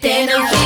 Then I.